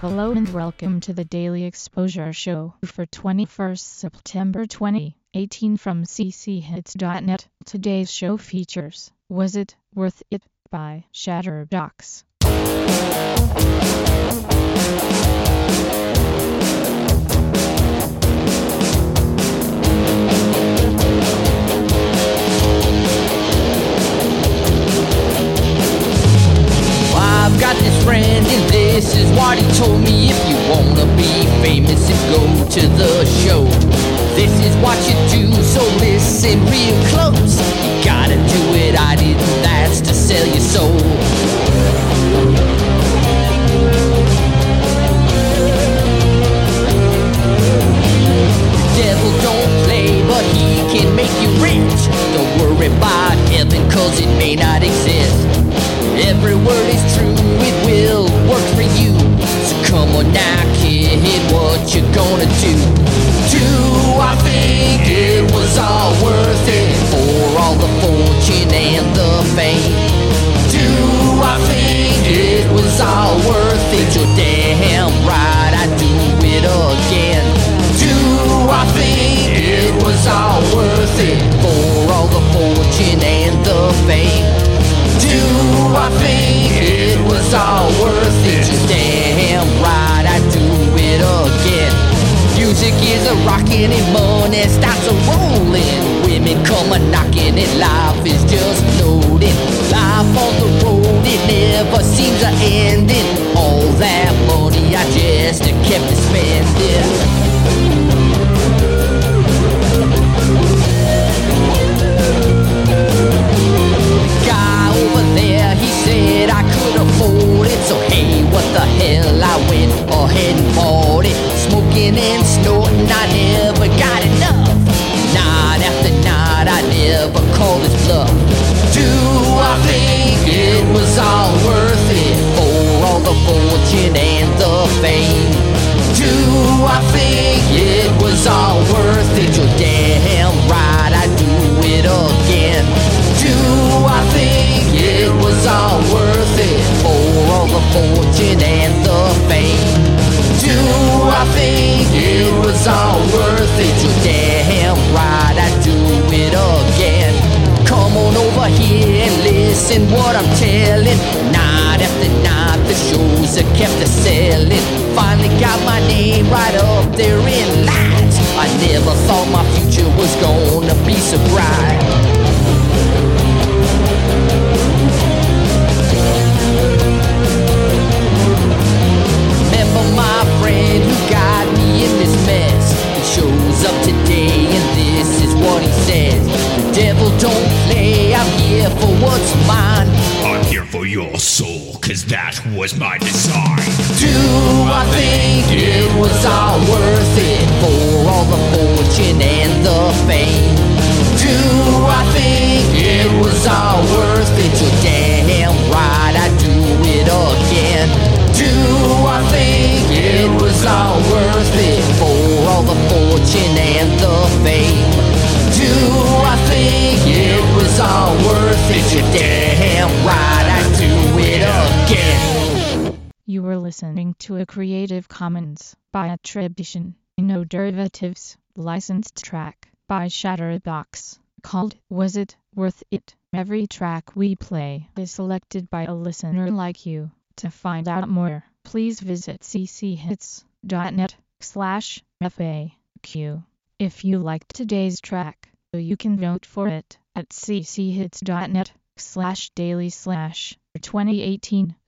Hello and welcome to the Daily Exposure Show for 21st September 2018 from cchits.net. Today's show features Was It Worth It by Shatterbox. Go to the show. This is what you do, so listen real close. You gotta do it, I didn't ask to sell your soul gonna do? Do I think Music is a rockin' and money starts a rollin'. Women come a knockin' and life is just loading. Life on the road, it never seems a ending. All that money I just kept spending. Smoking and snorting, I never got enough. Night after night, I never called his bluff. Do I think it was all worth it for all the fortune and the fame? Do I think it was all worth it? You're damn was all worth it? You're damn right, I'd do it again. Come on over here and listen what I'm telling. Night after night, the shows are kept a selling. Finally got my name right up there in lights. I never thought my future was gonna be so bright. Your soul, cause that was my design. Do I think it was all worth it for all the fortune and the fame? Do I think it was all worth it? You're damn right, I do it again. Do I think it was all worth it for all the fortune and the fame? Do I think it was all worth it? You're damn right, again. You were listening to a Creative Commons by attribution, no derivatives, licensed track by Shatterbox called Was It Worth It? Every track we play is selected by a listener like you. To find out more, please visit cchits.net slash FAQ. If you liked today's track, you can vote for it at cchits.net slash daily slash 2018